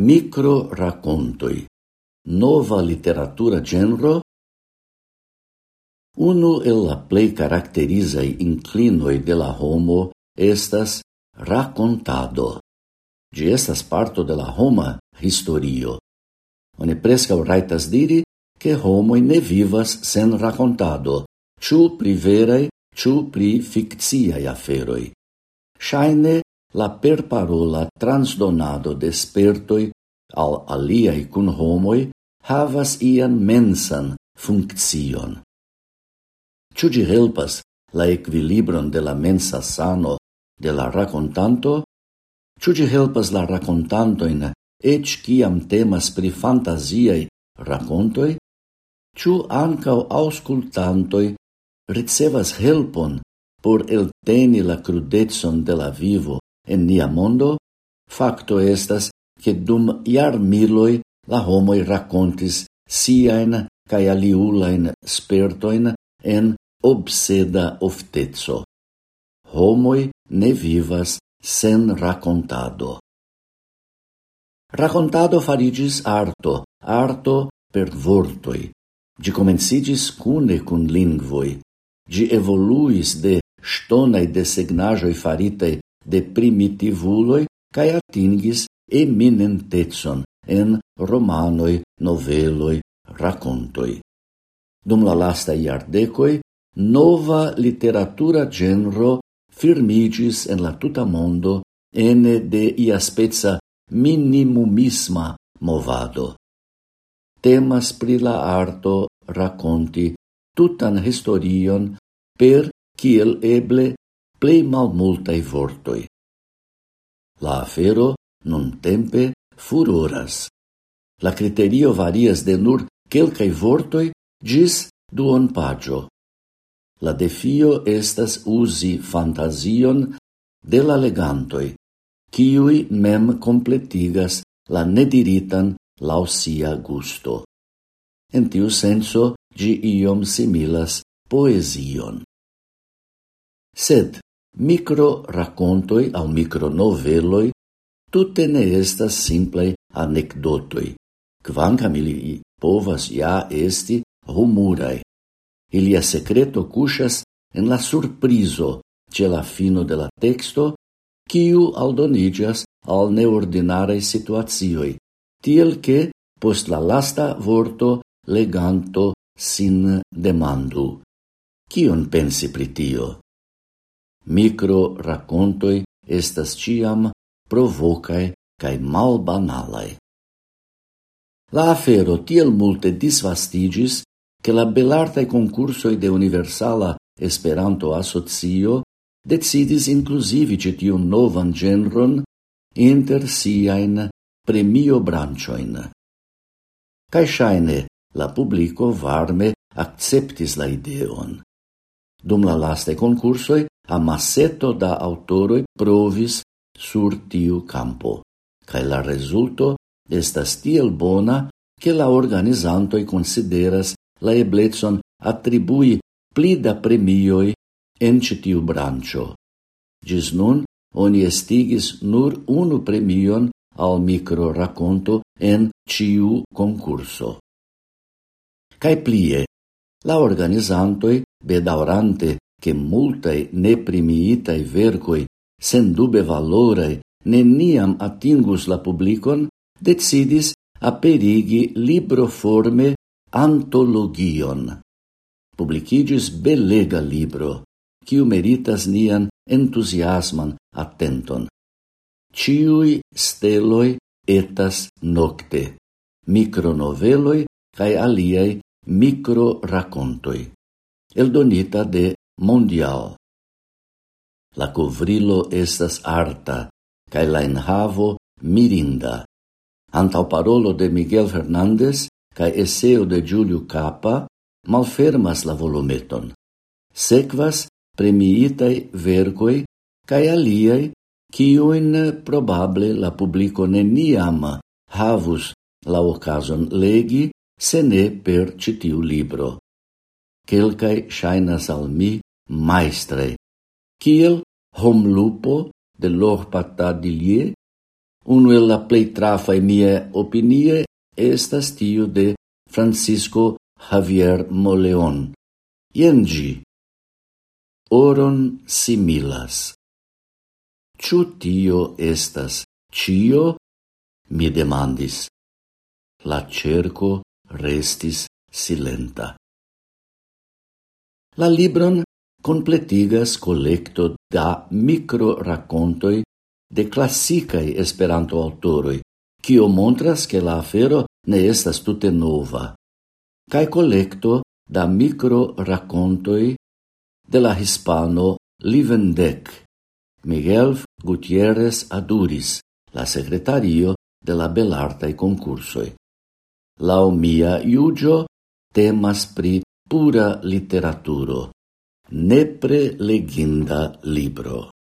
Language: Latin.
micro racontoi, nova literatura genro, Uno el la plei caracterizai inclinoi de la homo estas racontado. Gi estas parto de la homa historio. Oni o raitas diri che homoi ne vivas sen racontado, ciu pri verai, ciu pri ficciai aferoi. Shaine la perparola transdonado de spertoi al aliai cun homoi havas ian mensan funccion. Ciu gi helpas la equilibron de la mensa sano de la racontanto, ciu gi helpas la racontantoin ec ciam temas pri fantasiai racontoi, ciu ancau auscultantoi ricevas helpon por elteni la crudetson de la vivo En nia mondo, facto estas che dum iar miloi la homoi racontis siain cae aliulain spertoin en obseda oftezo. Homoi ne vivas sen racontado. Racontado farigis arto, arto per vortoi. Gi comencigis cune cun lingvoi. Gi evoluis de stonai desegnajoi faritei de primitivuloi cae atingis eminentetson en romanoi, noveloi, racontoi. Dum la lasta iardecoi, nova literatura genro firmigis en la tuta mondo ene de ia spezza minimumisma movado. Temas pri la arto raconti tutan historion per kiel eble plei malmultai vortoi. La afero nun tempe furoras. La criterio varias de nur quelcai vortoi gis duon pagio. La defio estas usi fantasion de la legantoi, kiui mem completigas la nediritan lausia gusto. En tiu senso, gi iom similas poesion. Sed, Micro racontoi au micronoveloi tutte ne estas simple anecdotoi, quancam ili povas ja esti humurai. Ilia secreto cusas en la surprizo ce la fino de la texto, quiu aldonigas al neordinarei situazioi, tiel che post la lasta vorto leganto sin demandu. Cion pensi pritio? micro racontoi estas ciam provocae cae malbanalae. La afero tiel multe disvastigis che la belartae concursoi de Universala Esperanto Asocio decidis inclusivi citiun novan genron inter siain premio brancioin. Cae shaine la publico varme acceptis la ideon. Dum la laste concursoi amaseto da autoroi provis sur tiu campo, Cae la resulto estas tiel bona, che la organizantoi consideras la eblezon attribui pli da premioi en citiu brancio. Gis nun oni estigis nur unu premion al mikrorakonto en ciu concurso. Cae plie, la organizantoi, bedaurante che multae neprimiitae vercoi, sen dube valorae, neniam atingus la publicon, decidis aperigi libroforme antologion. Publicigis belega libro, quiu meritas nian entusiasman attenton. Ciui steloi etas nocte, micronoveloi cae aliai microracontoi, eldonita de mondial. La covrilo estas arta, cae la enhavo mirinda. Antau parolo de Miguel Fernández cae eseo de Giulio Capa malfermas la volumeton. Sequas premiitae vergoi cae aliae quiuin probable la publico neniam havus la ocasion legi, se ne per citiu libro. Quelcae shainas al mi maestre, kiel Hom Lupo de Lor Patadilie, unu el la plei e mie opinie estas tiu de Francisco Javier Moleon. Iengi, oron similas. Ciu tio estas cio? Mi demandis. La cerco restis silenta. La libron completigas collecto da micro-racontoi de classicae Esperanto-autoroi, cio montras che la afero ne estas tute nova, Cai collecto da micro-racontoi de la hispano Livendec, Miguel Gutierrez Aduris, la secretario de la belartai Concursoi. Lau mia iugio temas pri pura literaturo, nepre leginda libro.